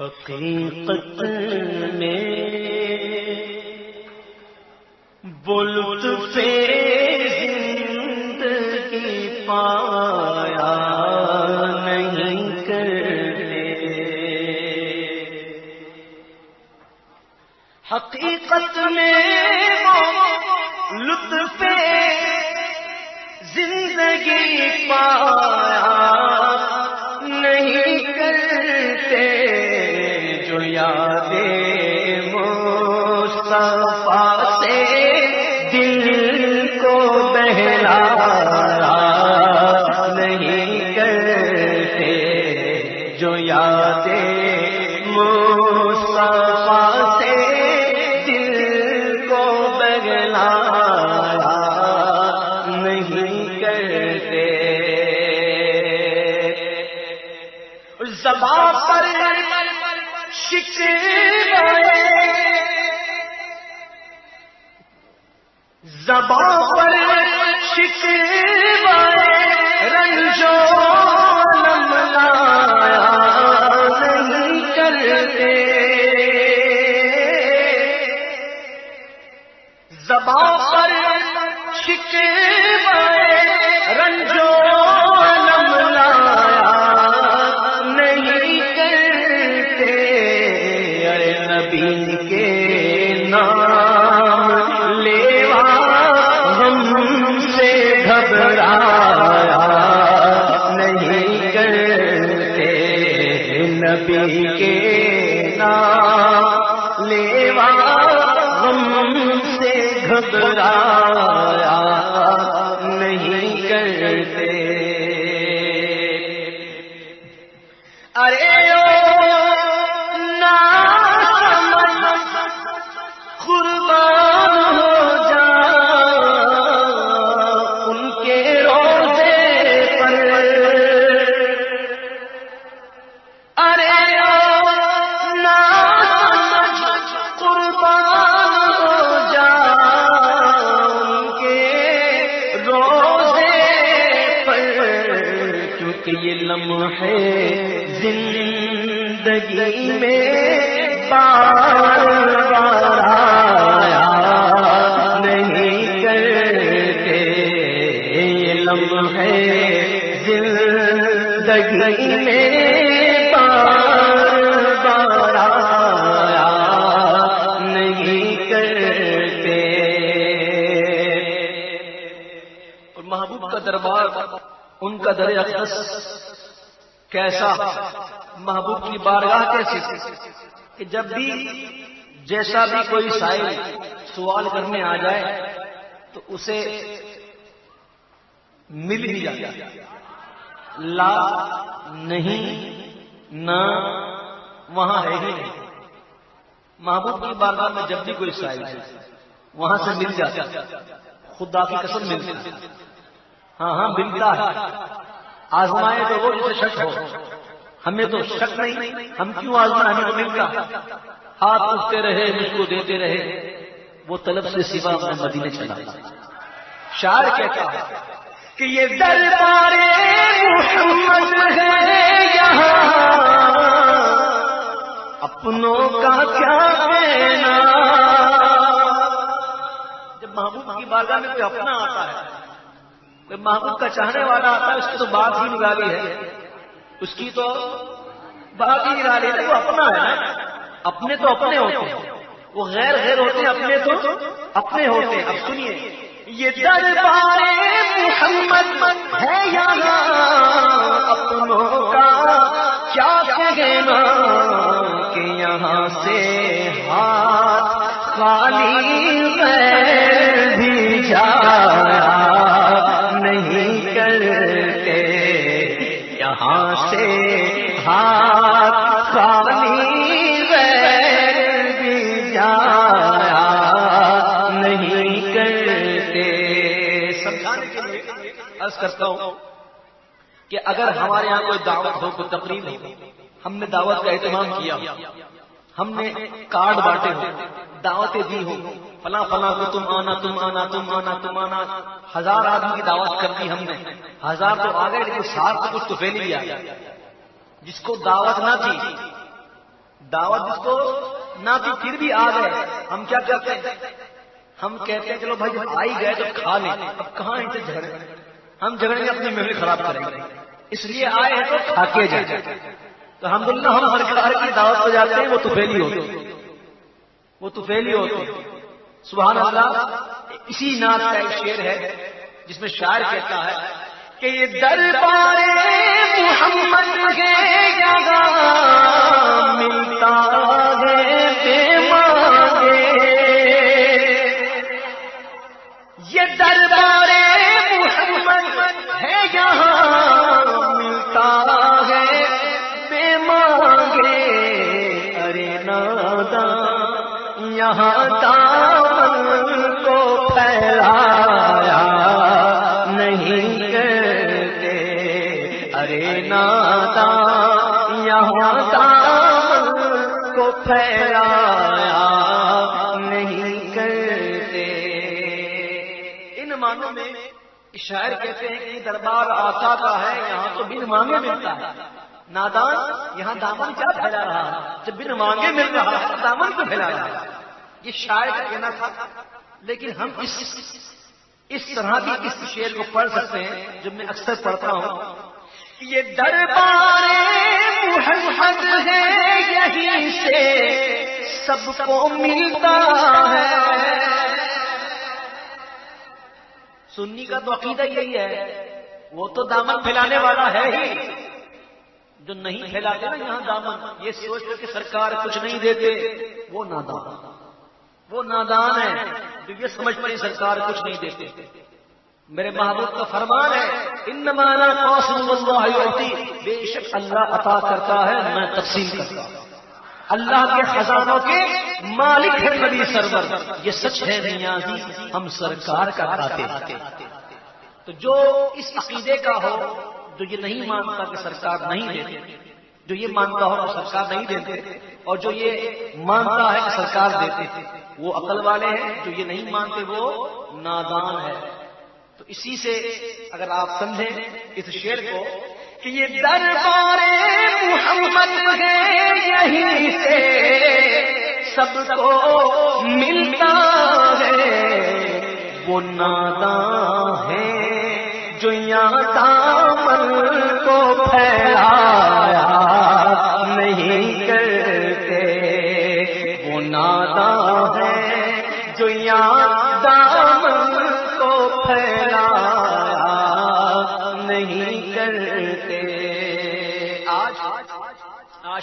حقیقت میں بولت سے زندگی پایا نہیں کرتے۔ حقیقت میں لطف زندگی پایا نہیں کرتے۔ یادیں شکوے زبان پر شکوے رنجو نملایا نہیں کرتے۔ پر شکوے نبی کے نام لیوا غم سے گھبرایا کیونکہ یہ لمحے زندگی میں بار بار آیا نہیں کرتے۔ یہ لمحے زندگی میں دربار ان کا در اقدس کیسا محبوب کی بارگاہ کیسی کہ جب بھی جیسا بھی کوئی سائل سوال کرنے آ جائے تو اسے مل ہی جاتا لا نہیں، نہ وہاں ہے ہی نہیں۔ محبوب کی بارگاہ میں جب بھی کوئی سائل وہاں سے مل جاتا خدا کی قسم ملتی ہاں ہاں ملتا ہے۔ آزمائے تو وہ جسے شک ہو۔ ہمیں تو شک نہیں۔ ہم کیوں آزمائے؟ ہمیں تو ملتا۔ ہاتھ اٹھتے رہے، مجھ کو دیتے رہے۔ وہ طلب سے سوا میں مدینے چلا۔ شاعر کہتا ہے کہ یہ دربار محمد ہے یہاں۔ اپنوں کا کیا کہنا؟ جب محبوب کی بارگاہ میں کوئی اپنا آتا ہے محبوب کا چاہنے والا آتا ہے، اس کی تو بات ہی نکالی ہے۔ اس کی تو بات ہی نکالی ہے۔ وہ اپنا ہے نا۔ اپنے تو اپنے ہوتے ہیں۔ وہ غیر غیر ہوتے ہیں، اپنے تو اپنے ہوتے ہیں۔ اب سنیے۔ یہ دربار محمد ہے یہاں اپنوں کا کیا کہنا کہ یہاں سے ہاتھ خالی غیر بھی جایا۔ یہاں سے ہاتھ خالی غیر بھی جایا نہیں کرتے۔ سمجھانے کے لیے عرض کرتا ہوں کہ اگر ہمارے یہاں کوئی دعوت ہو، کوئی تقریب ہو، ہم نے دعوت کا اہتمام کیا، ہم نے کارڈ بانٹے ہو دعوتیں دی ہو فلاں فلاں کو تم آنا تم آنا تم آنا تم آنا۔ ہزار آدمی کی دعوت کر دی ہم نے۔ ہزار تو آ گئے، لیکن سات تو کچھ تو فیل ہی جس کو دعوت نہ تھی، دعوت جس کو نہ بھی پھر بھی آ گئے۔ ہم کیا کرتے ہیں؟ ہم کہتے ہیں، چلو بھائی، جب آئی گئے تو کھا لیں۔ اب کہاں ان سے جھگڑے؟ ہم جھگڑیں گے اپنی میموری خراب کریں گے۔ اس لیے آئے ہیں تو کھا کے جائیں۔ تو الحمد للہ ہم ہر کار کی دعوت پہ جاتے ہیں، وہ تو فیلی ہوتی وہ تو ہوتے ہیں۔ سبحان اللہ، اسی نعت کا ایک شعر ہے، جس میں شاعر کہتا ہے کہ یہ دربار محمد یہاں دامن کو پھیلایا، نہیں کرتے ارے نادا یہاں دامن کو پھیلایا، نہیں کرتے ان مانگوں میں شاعر کہتے ہیں کہ دربار آتا کا ہے، یہاں تو بن مانگے ملتا ہے۔ نادان، یہاں دامن کیا پھیلا رہا؟ ہے جب بن مانگے مل رہا ہے، دامن کو پھیلا رہا ہے یہ شاعر کا کہنا تھا، لیکن ہم اس اس طرح بھی اس شعر کو پڑھ سکتے ہیں جب میں اکثر پڑھتا ہوں۔ یہ دربار محمد ہے یہیں سے سب کو ملتا ہے۔ سنی کا تو عقیدہ یہی ہے، وہ تو دامن پھیلانے والا ہے ہی۔ جو نہیں پھیلاتے نا یہاں دامن، یہ سوچ کر کہ سرکار کچھ نہیں دیتے، وہ نادان وہ نادان ہے جو یہ سمجھ پڑی سرکار کچھ نہیں دیتے۔ میرے محبوب کا فرمان ہے ان مانا ہوتی بے شک اللہ عطا کرتا ہے، میں تقسیم کرتا ہوں۔ اللہ کے خزانوں کے مالک ہے نبی سرور۔ یہ سچ ہے نیازی جی، ہم سرکار کا کھاتے تو جو اس عقیدے کا ہو، جو یہ نہیں مانتا کہ سرکار نہیں دیتے، جو یہ مانتا ہو کہ سرکار نہیں دیتے، اور جو یہ مانتا ہے کہ سرکار دیتے۔ وہ عقل والے ہیں، جو یہ نہیں مانتے وہ نادان ہے تو اسی سے اگر آپ سمجھیں اس شعر کو کہ یہ دربار محمد ہے یہیں سے سب کو ملتا ہے۔ وہ نادا ہے جو یہاں دامن کو پھیلایا نہیں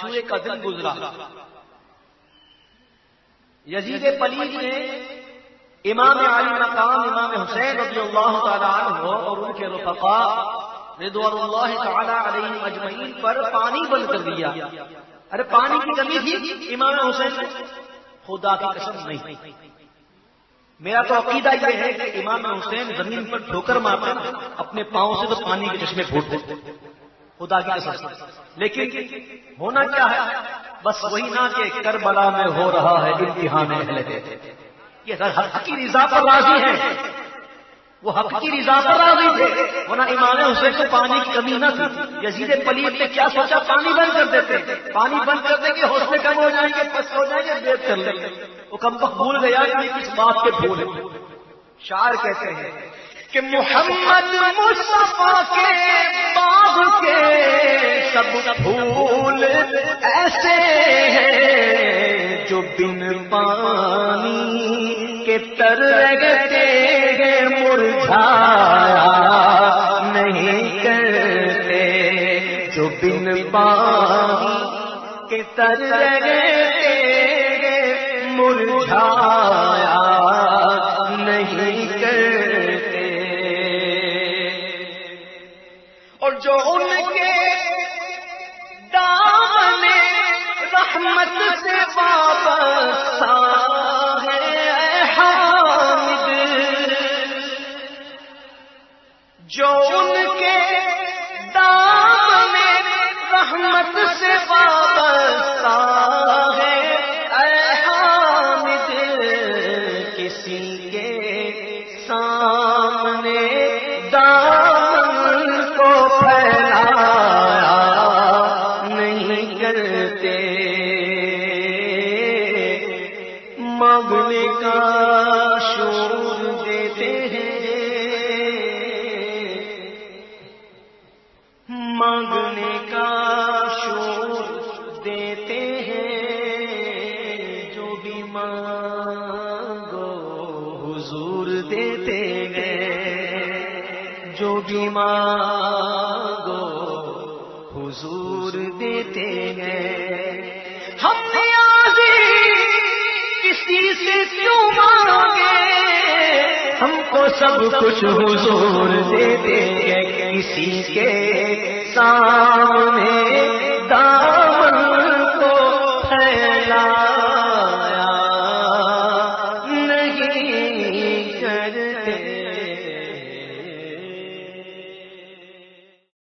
آج کا دن گزرا۔ یزید پلید نے امام علی مقام امام حسین رضی اللہ تعالیٰ عنہ اور ان کے رفقا رضوان اللہ تعالیٰ علیہ مجمعین پر پانی بند کر دیا۔ ارے پانی کی کمی تھی امام حسین خدا کی قسم نہیں۔ میرا تو عقیدہ یہ ہے کہ امام حسین زمین پر ٹھوکر مارتے اپنے پاؤں سے تو پانی کے چشمے پھوٹ دیتے خدا کی قسم لیکن ہونا کیا ہے؟ بس وہی نہ کہ کربلا میں ہو رہا ہے امتحان یہ حق کی رضا پر راضی ہے وہ حق کی رضا پر راضی تھے۔ ہونا امام حسین کو پانی کی کمی نہ تھی۔ یزید پلیت نے کیا سوچا؟ پانی بند کر دیتے۔ پانی بند کر دیں گے، حوصلے کم ہو جائیں گے، پس ہو جائیں گے دیکھ کر لیں گے۔ وہ کم وقت بھول گیا کہ کس بات کے بھول۔ شاعر کہتے ہیں کہ محمد مصطفیٰ کے باغ کے سب پھول ایسے ہیں جو بن پانی کے تر گتے مرجھایا نہیں کرتے۔ جو بن پانی کے تر گتے مرجھایا دیتے ہیں۔ جو بھی مانگو حضور دیتے ہیں۔ جو بھی مانگو حضور دیتے ہیں۔ ہم نے کسی سے کیوں مانگے؟ ہم کو سب کچھ حضور دے دیں گے کسی کے سامنے ساتھ